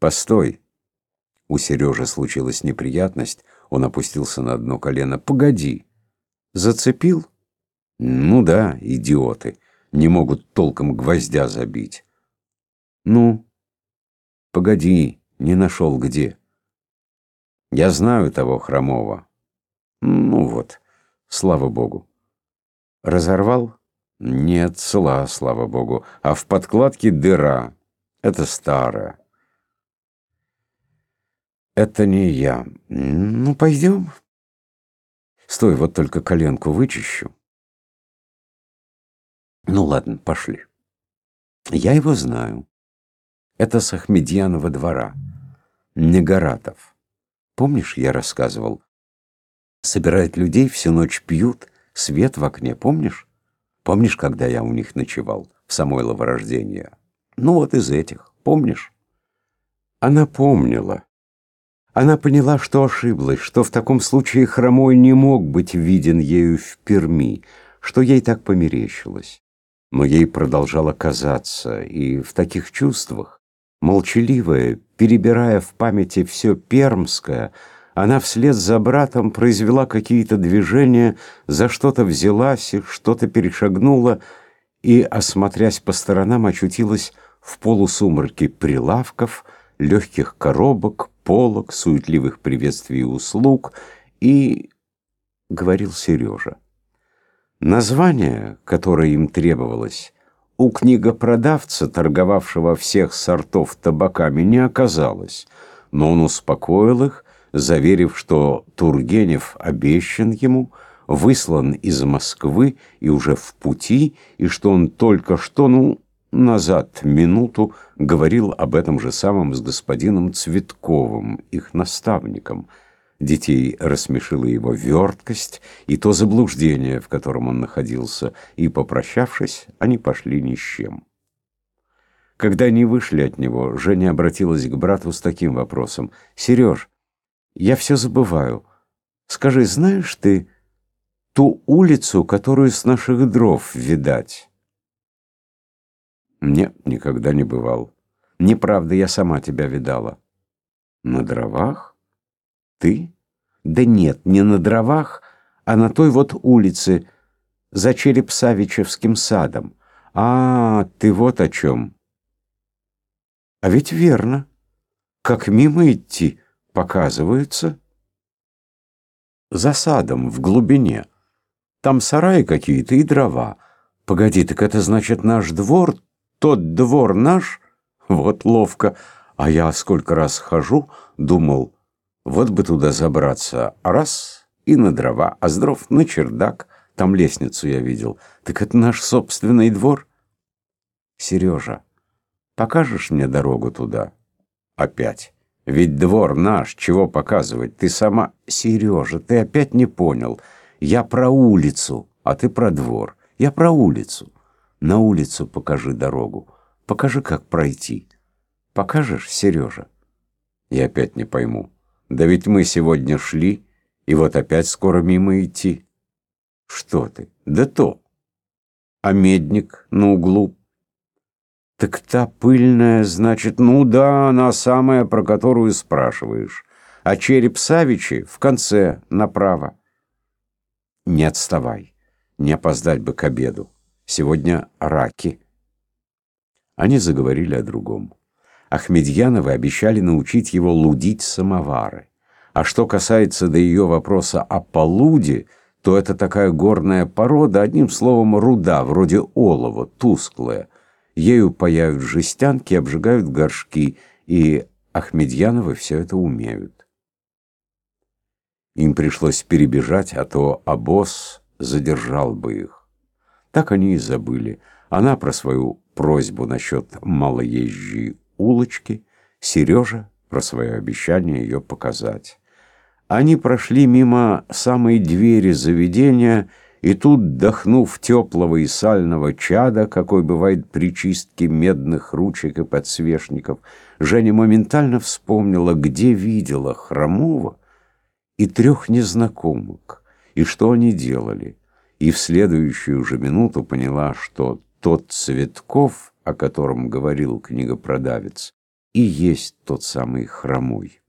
Постой. У Сережи случилась неприятность. Он опустился на одно колено. Погоди. Зацепил? Ну да, идиоты. Не могут толком гвоздя забить. Ну? Погоди, не нашел где. Я знаю того хромого. Ну вот, слава богу. Разорвал? Нет, цела, слава богу. А в подкладке дыра. Это старая. Это не я. Ну, пойдем. Стой, вот только коленку вычищу. Ну ладно, пошли. Я его знаю. Это с Ахмедьянова двора. Негоратов. Помнишь, я рассказывал? Собирают людей, всю ночь пьют, свет в окне, помнишь? Помнишь, когда я у них ночевал, в Самойлово рождения? Ну вот из этих, помнишь? Она помнила. Она поняла, что ошиблась, что в таком случае хромой не мог быть виден ею в Перми, что ей так померещилось. Но ей продолжало казаться, и в таких чувствах, молчаливая, перебирая в памяти все пермское, она вслед за братом произвела какие-то движения, за что-то взялась и что-то перешагнула, и, осмотрясь по сторонам, очутилась в полусумраке прилавков, легких коробок, полок, суетливых приветствий и услуг, и, — говорил Сережа, — название, которое им требовалось, у книгопродавца, торговавшего всех сортов табаками, не оказалось, но он успокоил их, заверив, что Тургенев обещан ему, выслан из Москвы и уже в пути, и что он только что, ну, назад минуту говорил об этом же самом с господином Цветковым, их наставником. Детей рассмешила его верткость и то заблуждение, в котором он находился, и, попрощавшись, они пошли ни с чем. Когда они вышли от него, Женя обратилась к брату с таким вопросом. «Сереж, я все забываю. Скажи, знаешь ты ту улицу, которую с наших дров видать?» Нет, никогда не бывал. Неправда, я сама тебя видала. На дровах? Ты? Да нет, не на дровах, а на той вот улице, за Черепсавичевским садом. А, ты вот о чем. А ведь верно. Как мимо идти, показывается. За садом, в глубине. Там сараи какие-то и дрова. Погоди, так это значит наш двор тот двор наш? Вот ловко. А я сколько раз хожу, думал, вот бы туда забраться. Раз — и на дрова, а с дров на чердак. Там лестницу я видел. Так это наш собственный двор? Сережа, покажешь мне дорогу туда? Опять. Ведь двор наш, чего показывать? Ты сама... Сережа, ты опять не понял. Я про улицу, а ты про двор. Я про улицу. На улицу покажи дорогу. Покажи, как пройти. Покажешь, Сережа? Я опять не пойму. Да ведь мы сегодня шли, и вот опять скоро мимо идти. Что ты? Да то. А медник на углу? Так та пыльная, значит, ну да, она самая, про которую спрашиваешь. А череп Савичи в конце, направо. Не отставай, не опоздать бы к обеду. Сегодня раки. Они заговорили о другом. Ахмедьяновы обещали научить его лудить самовары. А что касается до ее вопроса о полуде, то это такая горная порода, одним словом, руда, вроде олова, тусклая. Ею паяют жестянки, обжигают горшки, и Ахмедьяновы все это умеют. Им пришлось перебежать, а то обоз задержал бы их. Так они и забыли. Она про свою просьбу насчет малоезжей улочки, Сережа про свое обещание ее показать. Они прошли мимо самой двери заведения, и тут, дохнув теплого и сального чада, какой бывает при чистке медных ручек и подсвечников, Женя моментально вспомнила, где видела Хромова и трех незнакомок, и что они делали и в следующую же минуту поняла, что тот Цветков, о котором говорил книгопродавец, и есть тот самый хромой.